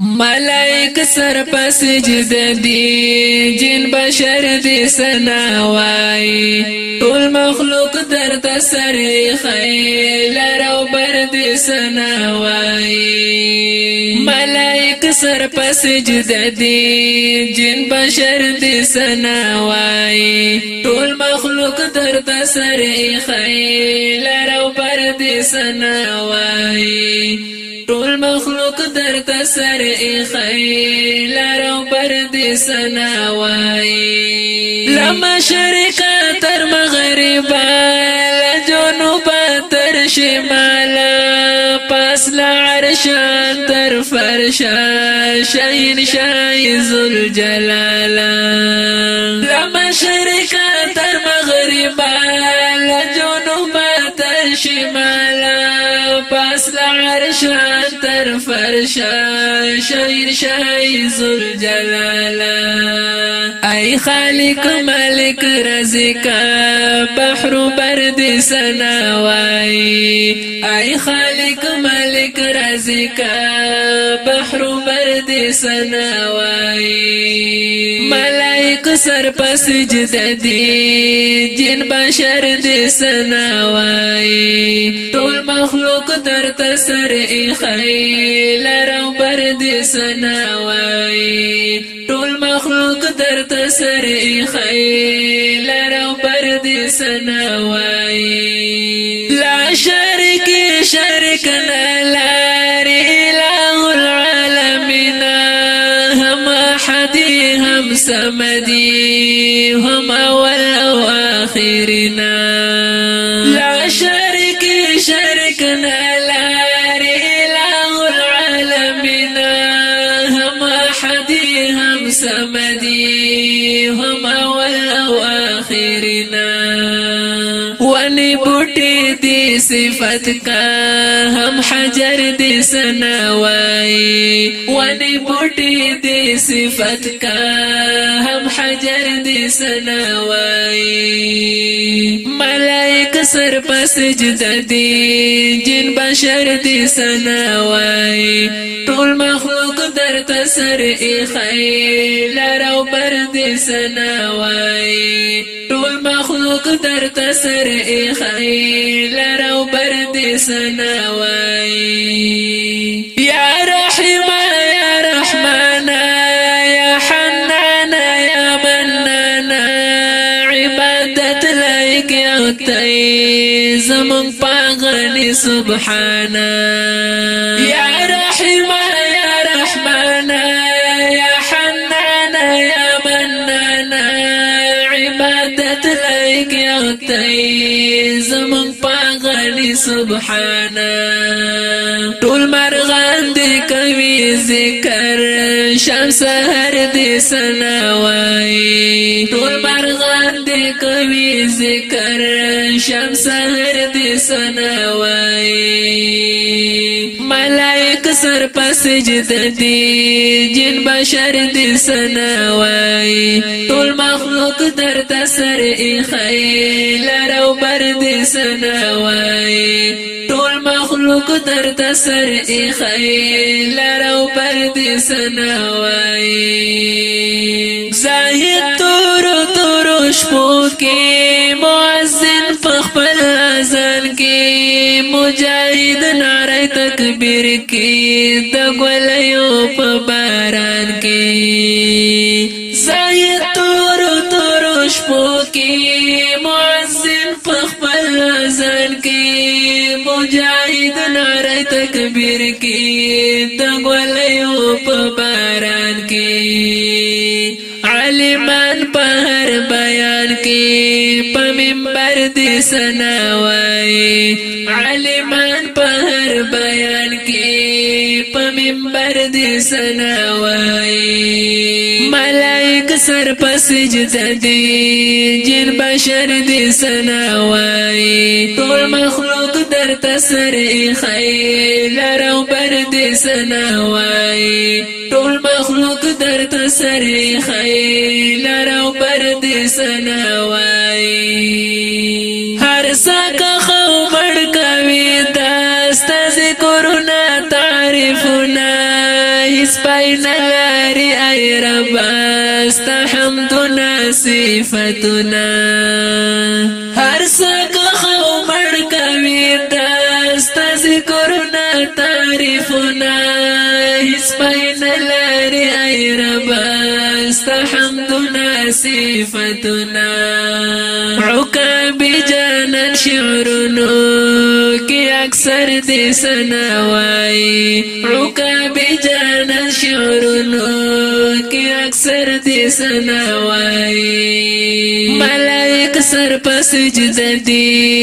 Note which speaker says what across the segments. Speaker 1: ملائک سر پس جد دی جن بشر دی سناوائی ټول مخلوق در تسر خیل رو بر دی سناوائی ملائک سر پس جد دی جن بشر دی سناوائی ټول مخلوق در تسر خیل رو بر دی سناوائی ټول مخلوق در تسر خی لارو پر دې سنا وای لم شرق تر مغرب جنوب تر شمال پس لعرش تر فرش شاین شای ذل جلالا لم شرق تر مغرب شعر تر فرشا شعر شای زل جلالا ای خالق ملک رزقا بحر برد سناوای ای خالق ملک رزقا بحر برد سناوای ملائک سر پس جددی جن بشر د سناوای ټول مخلوق در تسر ایخړی لرو پردیس نه وای مخلوق درته سر ایخړی لرو برد نه لا شرک شرک نه لري العالمین هم حدی هم سمدی هم اول او اخرنا لا حديها بسمدي هما هم وني بوتي دي صفتك بوٹی حجر دې سناوي وني بوټي دې صفات کا هم حجر دې سناوي ملائک سر په سجده دي جن بشر دې سناوي ټول مخلوق درته سر یې خیل راو پر دې سناوي ټول مخلوق در تسر ایخی لرو بردی سنوائی یا رحمه زمن پاغني سبحانه يا رحيم ذات لایق یو زمون پاغلی سبحانه ټول مرغان باندې کوي ذکر شم سحر دې سناوي ټول مرغان دې کوي ذکر شم سحر دې سناوي ملائک سر پسجد دې جن بشر دې سناوي ټول مخلوق در تسر اخی لرو بر دې سناوي ټول مخلوق در تسر اخی وای لرو پر دې سنا وای زاهد تور تور شپو کې مؤذن په خپل ځان کې مجاهد ناره تکبیر کې د ګلیو په باران کې مجاهد ناره تکبیر کې د غلیو په باران کې عالمان په هر بیان کې په منبر دې سنا وای عالمان په هر بیان کې په منبر دې سنا وای ملائکه لک سر پس جددی جن بشر دی سناوائی طول مخلوق در تسر خی لرو بر دی سناوائی طول مخلوق در تسر خی لرو بر دی سناوائی هر ساکا سپین لاری ای ربا ستا حمدنا صفتنا هر سک خو مړ کوي دا ستا ذکرنا تعریفنا سپین لاری ای ربا ستا حمدنا صفتنا عقاب جانا شعرنا اکثر دې سناوي عقاب جان شعرونو کې اکثر دې سناوي ملائک سر په سجده دي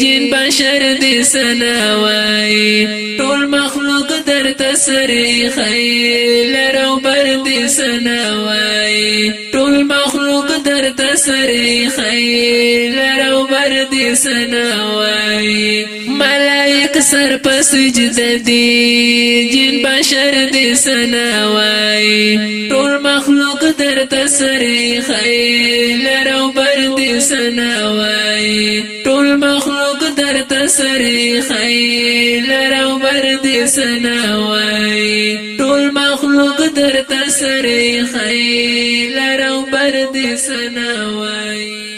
Speaker 1: جن بشر دې سناوي ټول مخلوق در تسري خیل رو بر دې سناوي ټول مخلوق در تسري خیل رو بر دې سناوي ملائک سر په سجده دي جن بشر دې سنا وای ټول مخلوق در تسری خیل رو بر دې سنا وای ټول مخلوق در تسری خیل رو بر دې سنا وای ټول مخلوق در تسری خیل رو بر دې سنا وای